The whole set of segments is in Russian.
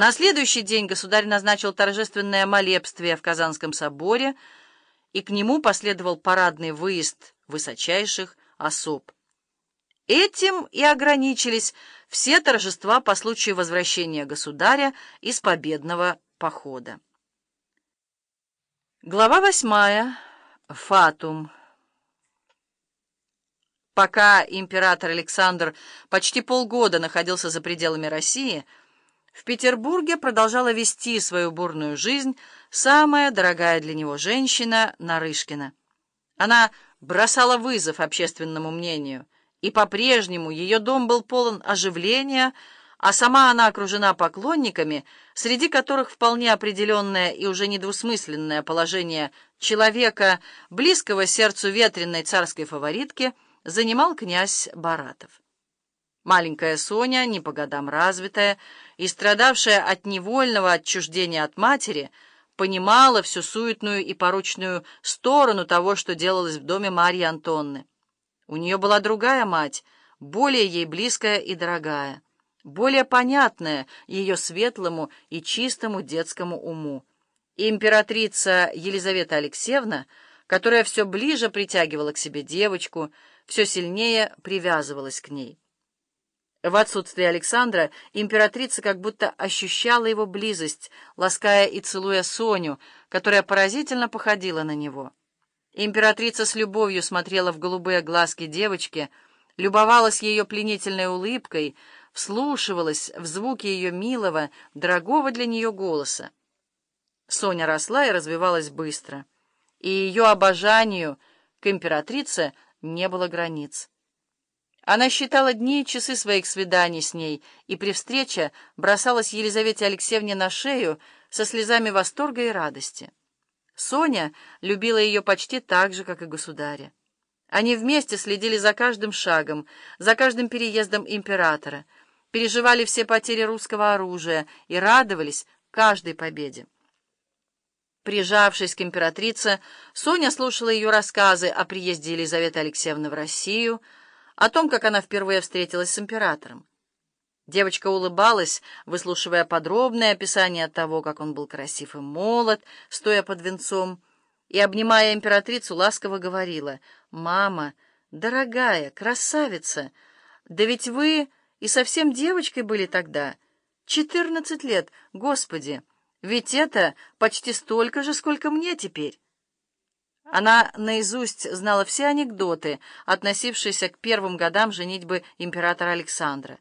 На следующий день государь назначил торжественное молебствие в Казанском соборе, и к нему последовал парадный выезд высочайших особ. Этим и ограничились все торжества по случаю возвращения государя из победного похода. Глава восьмая. Фатум. Пока император Александр почти полгода находился за пределами России, в Петербурге продолжала вести свою бурную жизнь самая дорогая для него женщина Нарышкина. Она бросала вызов общественному мнению, и по-прежнему ее дом был полон оживления, а сама она окружена поклонниками, среди которых вполне определенное и уже недвусмысленное положение человека, близкого сердцу ветреной царской фаворитки, занимал князь Баратов. Маленькая Соня, не по годам развитая и страдавшая от невольного отчуждения от матери, понимала всю суетную и поручную сторону того, что делалось в доме Марьи Антонны. У нее была другая мать, более ей близкая и дорогая, более понятная ее светлому и чистому детскому уму. И императрица Елизавета Алексеевна, которая все ближе притягивала к себе девочку, все сильнее привязывалась к ней. В отсутствие Александра императрица как будто ощущала его близость, лаская и целуя Соню, которая поразительно походила на него. Императрица с любовью смотрела в голубые глазки девочки, любовалась ее пленительной улыбкой, вслушивалась в звуки ее милого, дорогого для нее голоса. Соня росла и развивалась быстро, и ее обожанию к императрице не было границ. Она считала дни и часы своих свиданий с ней, и при встрече бросалась Елизавете Алексеевне на шею со слезами восторга и радости. Соня любила ее почти так же, как и государя. Они вместе следили за каждым шагом, за каждым переездом императора, переживали все потери русского оружия и радовались каждой победе. Прижавшись к императрице, Соня слушала ее рассказы о приезде Елизаветы Алексеевны в Россию, о том, как она впервые встретилась с императором. Девочка улыбалась, выслушивая подробное описание того, как он был красив и молод, стоя под венцом, и, обнимая императрицу, ласково говорила, «Мама, дорогая, красавица, да ведь вы и совсем девочкой были тогда, четырнадцать лет, Господи, ведь это почти столько же, сколько мне теперь». Она наизусть знала все анекдоты, относившиеся к первым годам женитьбы императора Александра.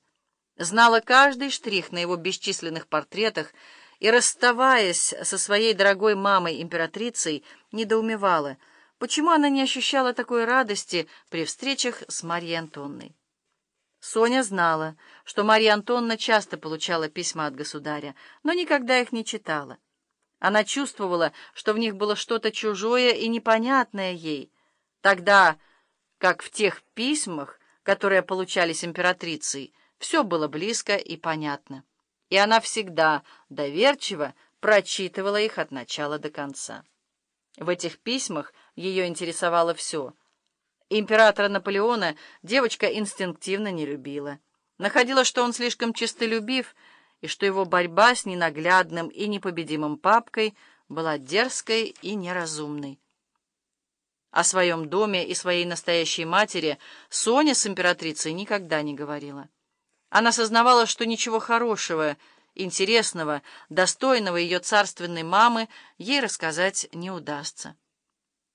Знала каждый штрих на его бесчисленных портретах и, расставаясь со своей дорогой мамой-императрицей, недоумевала, почему она не ощущала такой радости при встречах с Марьей Антонной. Соня знала, что Марья Антонна часто получала письма от государя, но никогда их не читала. Она чувствовала, что в них было что-то чужое и непонятное ей, тогда как в тех письмах, которые получались императрицей, все было близко и понятно. И она всегда доверчиво прочитывала их от начала до конца. В этих письмах ее интересовало все. Императора Наполеона девочка инстинктивно не любила. Находила, что он слишком честолюбив, и что его борьба с ненаглядным и непобедимым папкой была дерзкой и неразумной. О своем доме и своей настоящей матери Соня с императрицей никогда не говорила. Она сознавала, что ничего хорошего, интересного, достойного ее царственной мамы ей рассказать не удастся.